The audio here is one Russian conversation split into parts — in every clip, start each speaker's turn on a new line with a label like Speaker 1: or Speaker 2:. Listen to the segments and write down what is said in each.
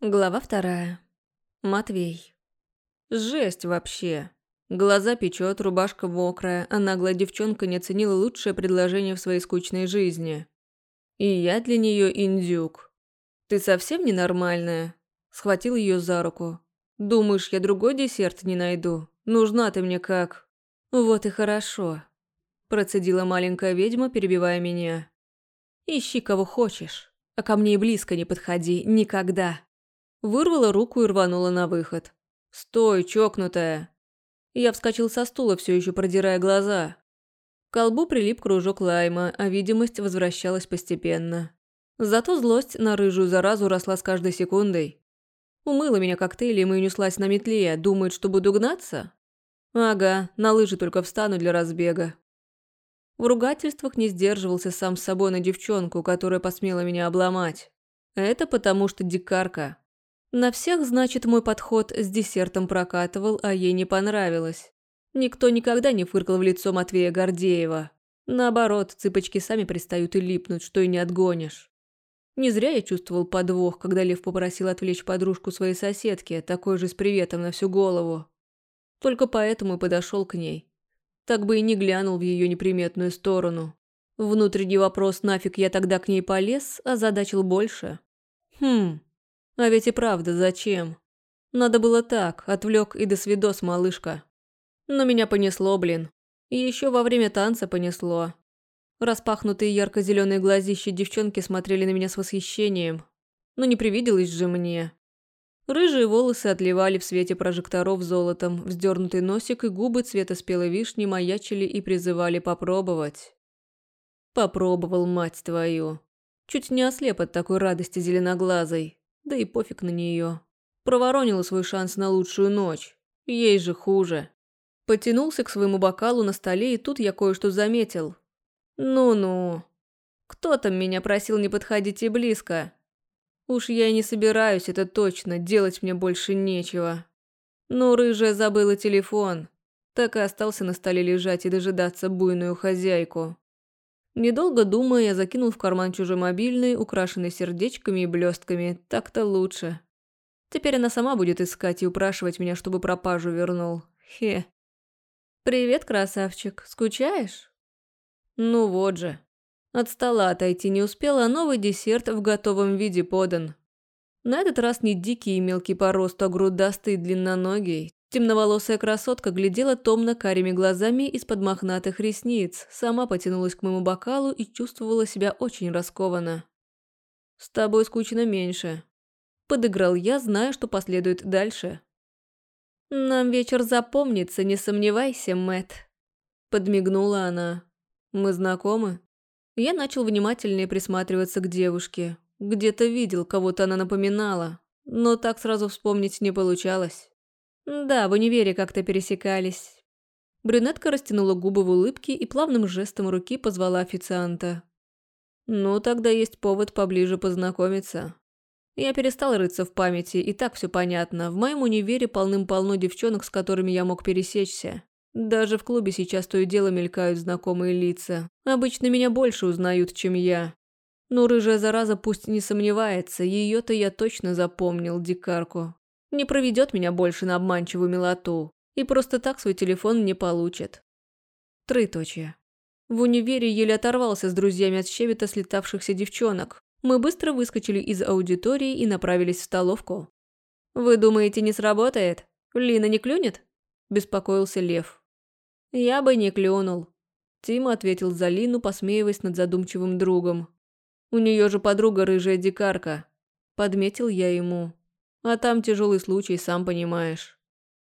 Speaker 1: Глава вторая. Матвей. Жесть вообще. Глаза печет, рубашка мокрая, а наглая девчонка не оценила лучшее предложение в своей скучной жизни. И я для нее индюк. Ты совсем ненормальная? Схватил ее за руку. Думаешь, я другой десерт не найду? Нужна ты мне как? Вот и хорошо. Процедила маленькая ведьма, перебивая меня. Ищи кого хочешь, а ко мне и близко не подходи, никогда. Вырвала руку и рванула на выход. «Стой, чокнутая!» Я вскочил со стула, все еще продирая глаза. К колбу прилип кружок лайма, а видимость возвращалась постепенно. Зато злость на рыжую заразу росла с каждой секундой. Умыла меня коктейлем и унеслась на метле, думает, что буду гнаться? Ага, на лыжи только встану для разбега. В ругательствах не сдерживался сам с собой на девчонку, которая посмела меня обломать. Это потому что дикарка. На всех, значит, мой подход с десертом прокатывал, а ей не понравилось. Никто никогда не фыркал в лицо Матвея Гордеева. Наоборот, цыпочки сами пристают и липнут, что и не отгонишь. Не зря я чувствовал подвох, когда Лев попросил отвлечь подружку своей соседки, такой же с приветом на всю голову. Только поэтому и подошел к ней. Так бы и не глянул в ее неприметную сторону. Внутренний вопрос, нафиг я тогда к ней полез, озадачил больше. Хм, а ведь и правда, зачем? Надо было так, отвлек и до свидос, малышка. Но меня понесло, блин. И еще во время танца понесло. Распахнутые ярко-зеленые глазища девчонки смотрели на меня с восхищением. Но не привиделось же мне. Рыжие волосы отливали в свете прожекторов золотом, вздернутый носик и губы цвета спелой вишни маячили и призывали попробовать. Попробовал, мать твою. Чуть не ослеп от такой радости зеленоглазой. Да и пофиг на нее. Проворонила свой шанс на лучшую ночь. Ей же хуже. Потянулся к своему бокалу на столе, и тут я кое-что заметил. Ну-ну. Кто там меня просил не подходить и близко? Уж я и не собираюсь, это точно, делать мне больше нечего. Но рыжая забыла телефон. Так и остался на столе лежать и дожидаться буйную хозяйку. Недолго думая, я закинул в карман чужой мобильный, украшенный сердечками и блестками. Так-то лучше. Теперь она сама будет искать и упрашивать меня, чтобы пропажу вернул. Хе. «Привет, красавчик. Скучаешь?» Ну вот же. От стола отойти не успела, а новый десерт в готовом виде подан. На этот раз не дикий и мелкий по росту, а грудастый и длинноногий. Темноволосая красотка глядела томно карими глазами из-под мохнатых ресниц, сама потянулась к моему бокалу и чувствовала себя очень раскованно. «С тобой скучно меньше», – подыграл я, зная, что последует дальше. «Нам вечер запомнится, не сомневайся, Мэт. подмигнула она. «Мы знакомы?» Я начал внимательнее присматриваться к девушке. Где-то видел, кого-то она напоминала, но так сразу вспомнить не получалось. Да, в универе как-то пересекались. Брюнетка растянула губы в улыбке и плавным жестом руки позвала официанта. Ну, тогда есть повод поближе познакомиться. Я перестал рыться в памяти, и так все понятно. В моем универе полным-полно девчонок, с которыми я мог пересечься. Даже в клубе сейчас то и дело мелькают знакомые лица. Обычно меня больше узнают, чем я. Но рыжая зараза пусть не сомневается, ее-то я точно запомнил, дикарку не проведет меня больше на обманчивую милоту и просто так свой телефон не получит. Троеточие. В универе еле оторвался с друзьями от щебета слетавшихся девчонок. Мы быстро выскочили из аудитории и направились в столовку. «Вы думаете, не сработает? Лина не клюнет?» – беспокоился Лев. «Я бы не клюнул», – Тима ответил за Лину, посмеиваясь над задумчивым другом. «У нее же подруга рыжая дикарка», – подметил я ему. А там тяжелый случай, сам понимаешь.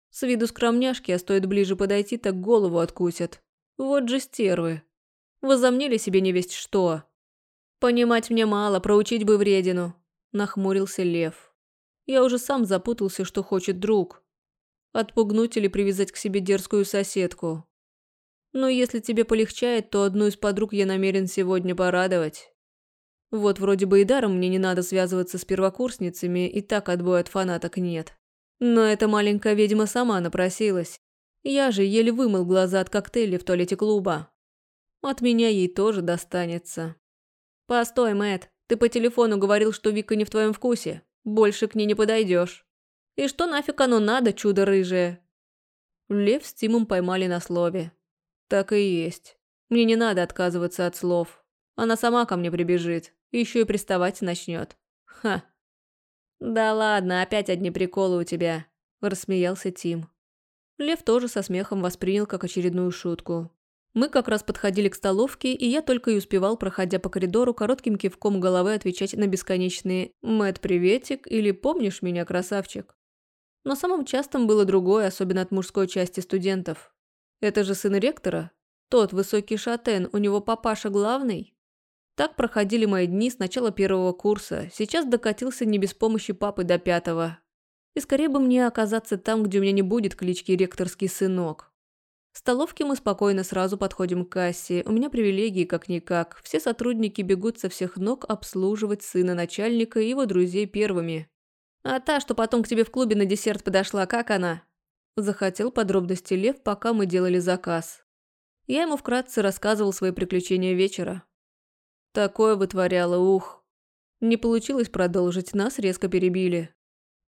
Speaker 1: С виду скромняшки, а стоит ближе подойти, так голову откусят. Вот же стервы. Возомнили себе невесть что. Понимать мне мало, проучить бы вредину. Нахмурился лев. Я уже сам запутался, что хочет друг. Отпугнуть или привязать к себе дерзкую соседку. Но если тебе полегчает, то одну из подруг я намерен сегодня порадовать. Вот вроде бы и даром мне не надо связываться с первокурсницами, и так отбоя от фанаток нет. Но эта маленькая ведьма сама напросилась. Я же еле вымыл глаза от коктейля в туалете клуба. От меня ей тоже достанется. «Постой, Мэтт, ты по телефону говорил, что Вика не в твоем вкусе. Больше к ней не подойдешь. И что нафиг оно надо, чудо рыжее? Лев с Тимом поймали на слове. Так и есть. Мне не надо отказываться от слов. Она сама ко мне прибежит, еще и приставать начнет. Ха. Да ладно, опять одни приколы у тебя, рассмеялся Тим. Лев тоже со смехом воспринял как очередную шутку. Мы как раз подходили к столовке, и я только и успевал, проходя по коридору, коротким кивком головы отвечать на бесконечные «Мэт, приветик» или «Помнишь меня, красавчик?». Но самым частым было другое, особенно от мужской части студентов. Это же сын ректора? Тот высокий шатен, у него папаша главный? Так проходили мои дни с начала первого курса, сейчас докатился не без помощи папы до пятого. И скорее бы мне оказаться там, где у меня не будет клички «ректорский сынок». В столовке мы спокойно сразу подходим к кассе. У меня привилегии как-никак. Все сотрудники бегут со всех ног обслуживать сына начальника и его друзей первыми. «А та, что потом к тебе в клубе на десерт подошла, как она?» Захотел подробности Лев, пока мы делали заказ. Я ему вкратце рассказывал свои приключения вечера. Такое вытворяло, ух. Не получилось продолжить, нас резко перебили.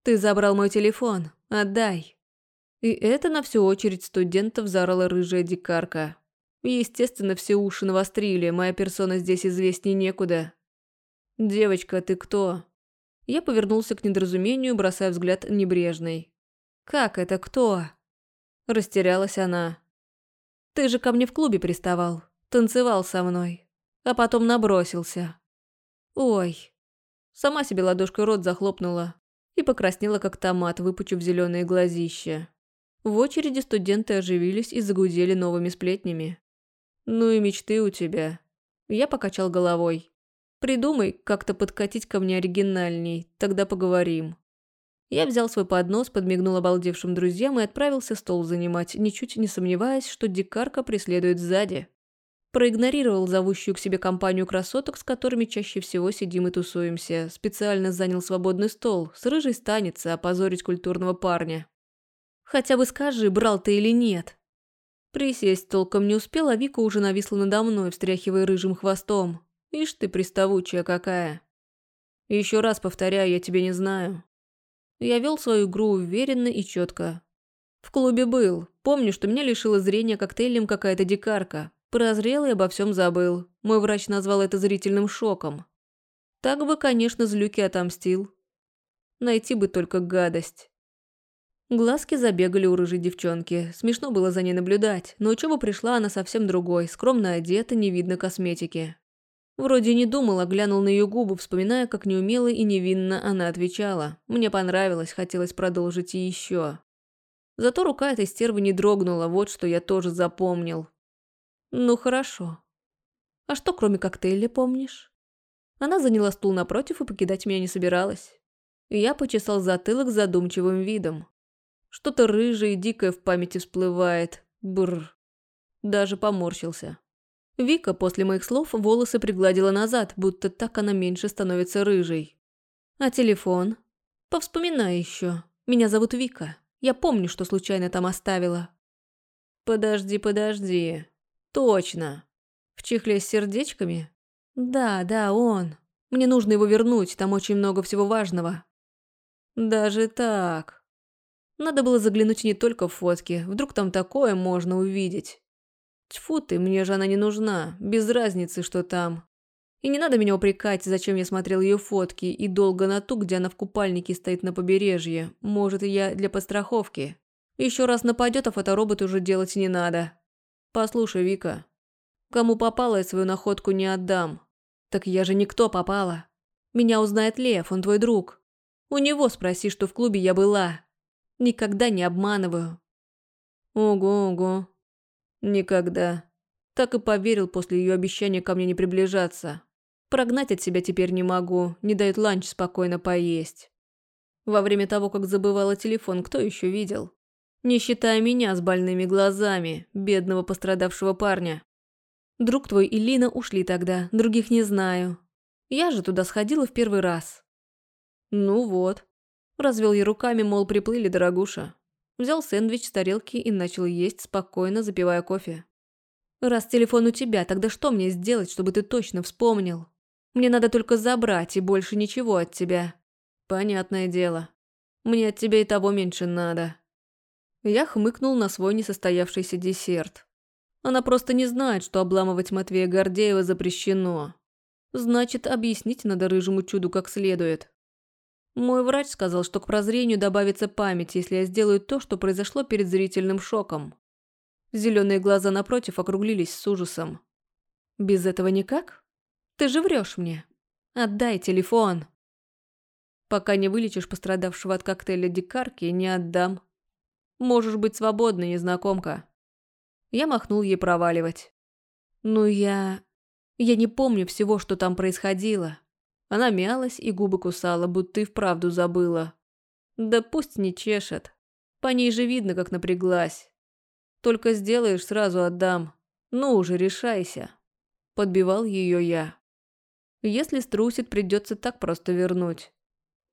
Speaker 1: «Ты забрал мой телефон. Отдай». И это на всю очередь студентов заорала рыжая дикарка. Естественно, все уши навострили, моя персона здесь известней некуда. «Девочка, ты кто?» Я повернулся к недоразумению, бросая взгляд небрежный. «Как это кто?» Растерялась она. «Ты же ко мне в клубе приставал, танцевал со мной, а потом набросился». «Ой». Сама себе ладошкой рот захлопнула и покраснела, как томат, выпучив зеленые глазища. В очереди студенты оживились и загудели новыми сплетнями. «Ну и мечты у тебя». Я покачал головой. «Придумай как-то подкатить ко мне оригинальней, тогда поговорим». Я взял свой поднос, подмигнул обалдевшим друзьям и отправился стол занимать, ничуть не сомневаясь, что дикарка преследует сзади. Проигнорировал зовущую к себе компанию красоток, с которыми чаще всего сидим и тусуемся. Специально занял свободный стол, с рыжей станется опозорить культурного парня. Хотя бы скажи, брал ты или нет. Присесть толком не успел, а Вика уже нависла надо мной, встряхивая рыжим хвостом. Ишь ты, приставучая какая. Еще раз повторяю, я тебя не знаю. Я вел свою игру уверенно и четко. В клубе был. Помню, что меня лишила зрения коктейлем какая-то дикарка. Прозрел и обо всем забыл. Мой врач назвал это зрительным шоком. Так бы, конечно, злюки отомстил. Найти бы только гадость. Глазки забегали у рыжей девчонки. Смешно было за ней наблюдать, но учеба пришла она совсем другой, скромно одета, не видно косметики. Вроде не думала, глянул на ее губы, вспоминая, как неумело и невинно она отвечала. Мне понравилось, хотелось продолжить и еще. Зато рука этой стервы не дрогнула, вот что я тоже запомнил. Ну хорошо. А что кроме коктейля помнишь? Она заняла стул напротив и покидать меня не собиралась. Я почесал затылок задумчивым видом. Что-то рыжее и дикое в памяти всплывает. Бррр. Даже поморщился. Вика после моих слов волосы пригладила назад, будто так она меньше становится рыжей. А телефон? Повспоминай еще. Меня зовут Вика. Я помню, что случайно там оставила. Подожди, подожди. Точно. В чехле с сердечками? Да, да, он. Мне нужно его вернуть, там очень много всего важного. Даже так. Надо было заглянуть не только в фотки, вдруг там такое можно увидеть. Тьфу ты, мне же она не нужна, без разницы, что там. И не надо меня упрекать, зачем я смотрел ее фотки, и долго на ту, где она в купальнике стоит на побережье. Может, я для подстраховки. Еще раз нападет, а фоторобот уже делать не надо. Послушай, Вика, кому попало, я свою находку не отдам. Так я же никто попала. Меня узнает Лев, он твой друг. У него спроси, что в клубе я была. Никогда не обманываю. Ого-ого. Никогда. Так и поверил после ее обещания ко мне не приближаться. Прогнать от себя теперь не могу, не дает ланч спокойно поесть. Во время того, как забывала телефон, кто еще видел? Не считая меня с больными глазами, бедного пострадавшего парня. Друг твой и Лина ушли тогда, других не знаю. Я же туда сходила в первый раз. Ну вот, Развел я руками, мол, приплыли, дорогуша. Взял сэндвич с тарелки и начал есть, спокойно запивая кофе. «Раз телефон у тебя, тогда что мне сделать, чтобы ты точно вспомнил? Мне надо только забрать и больше ничего от тебя. Понятное дело. Мне от тебя и того меньше надо. Я хмыкнул на свой несостоявшийся десерт. Она просто не знает, что обламывать Матвея Гордеева запрещено. Значит, объяснить надо рыжему чуду как следует. Мой врач сказал, что к прозрению добавится память, если я сделаю то, что произошло перед зрительным шоком. Зеленые глаза напротив округлились с ужасом. «Без этого никак? Ты же врешь мне. Отдай телефон!» «Пока не вылечишь пострадавшего от коктейля дикарки, не отдам. Можешь быть свободна, незнакомка». Я махнул ей проваливать. «Ну я... Я не помню всего, что там происходило. Она мялась и губы кусала, будто и вправду забыла. Да пусть не чешет. По ней же видно, как напряглась. Только сделаешь, сразу отдам. Ну уже, решайся. Подбивал ее я. Если струсит, придется так просто вернуть.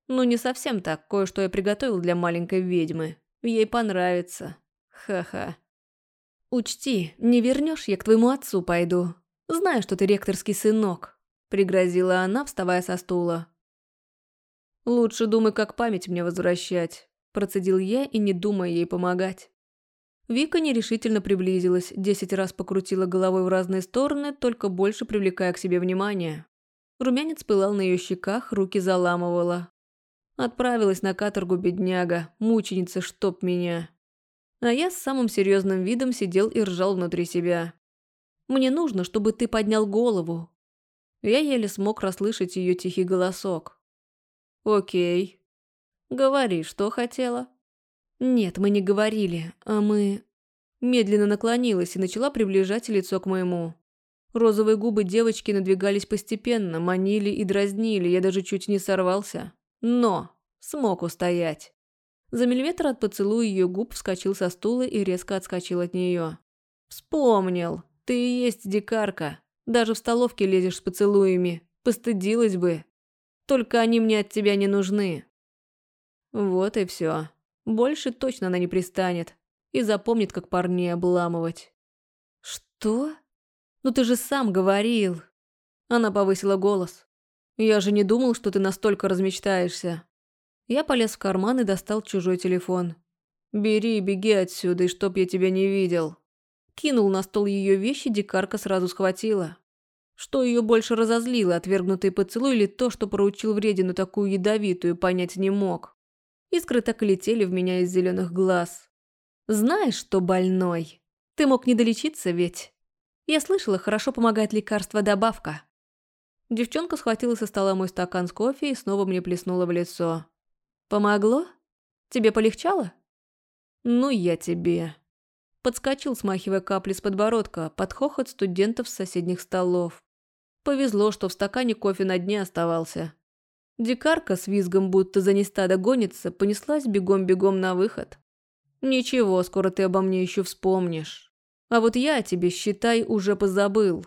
Speaker 1: Ну не совсем так, кое-что я приготовил для маленькой ведьмы. Ей понравится. Ха-ха. Учти, не вернешь, я к твоему отцу пойду. Знаю, что ты ректорский сынок. Пригрозила она, вставая со стула. «Лучше думай, как память мне возвращать», – процедил я и не думая ей помогать. Вика нерешительно приблизилась, десять раз покрутила головой в разные стороны, только больше привлекая к себе внимание. Румянец пылал на ее щеках, руки заламывала. Отправилась на каторгу бедняга, мученица, чтоб меня. А я с самым серьезным видом сидел и ржал внутри себя. «Мне нужно, чтобы ты поднял голову, я еле смог расслышать ее тихий голосок. «Окей. Говори, что хотела?» «Нет, мы не говорили, а мы...» Медленно наклонилась и начала приближать лицо к моему. Розовые губы девочки надвигались постепенно, манили и дразнили, я даже чуть не сорвался. Но смог устоять. За миллиметр от поцелуя ее губ вскочил со стула и резко отскочил от нее. «Вспомнил. Ты и есть дикарка. Даже в столовке лезешь с поцелуями. Постыдилась бы. Только они мне от тебя не нужны. Вот и все. Больше точно она не пристанет. И запомнит, как парней обламывать. Что? Ну ты же сам говорил. Она повысила голос. Я же не думал, что ты настолько размечтаешься. Я полез в карман и достал чужой телефон. «Бери, беги отсюда, и чтоб я тебя не видел». Кинул на стол ее вещи, дикарка сразу схватила. Что ее больше разозлило, отвергнутый поцелуй или то, что поручил вредину такую ядовитую, понять не мог. Искры так и летели в меня из зеленых глаз. «Знаешь, что больной? Ты мог не долечиться ведь? Я слышала, хорошо помогает лекарство-добавка». Девчонка схватила со стола мой стакан с кофе и снова мне плеснула в лицо. «Помогло? Тебе полегчало?» «Ну, я тебе». Подскочил, смахивая капли с подбородка, под хохот студентов с соседних столов. Повезло, что в стакане кофе на дне оставался. Дикарка с визгом, будто за нестадо гонится, понеслась бегом-бегом на выход. «Ничего, скоро ты обо мне еще вспомнишь. А вот я о тебе, считай, уже позабыл.